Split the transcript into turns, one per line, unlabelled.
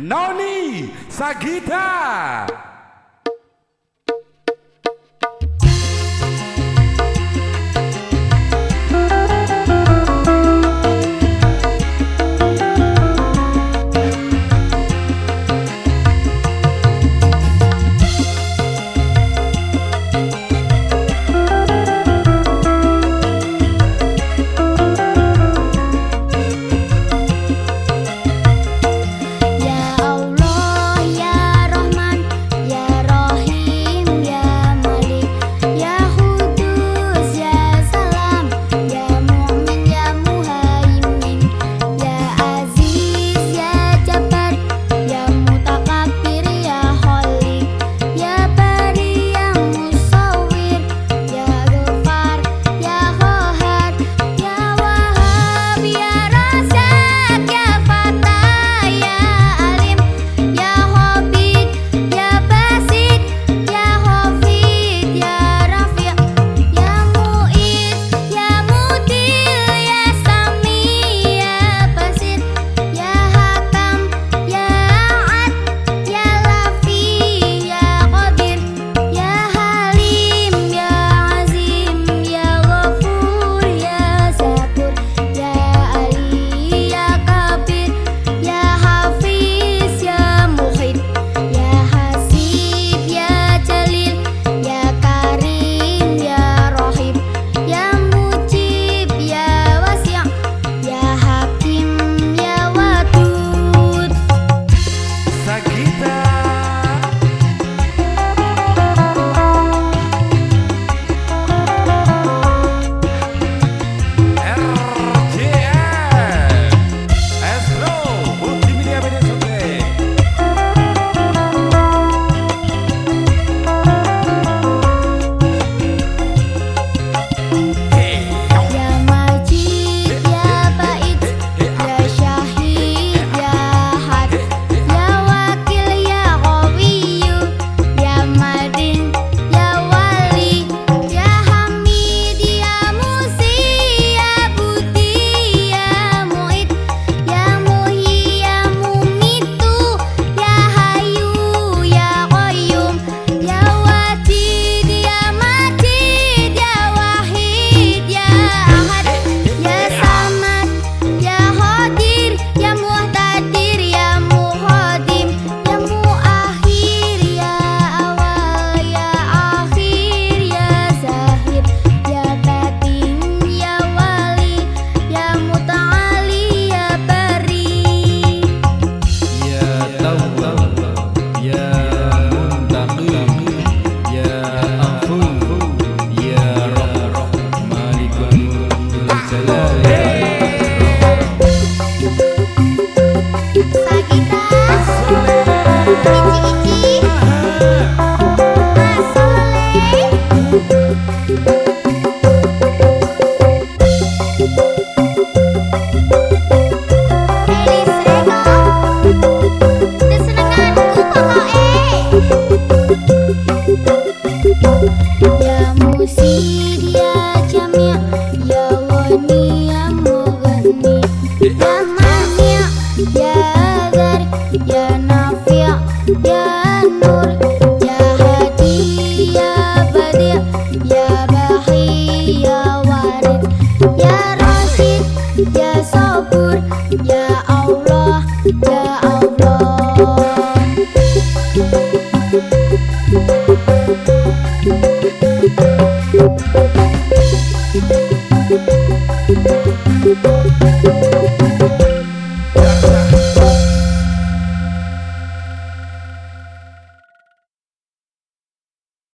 Noni Sagita.
Thank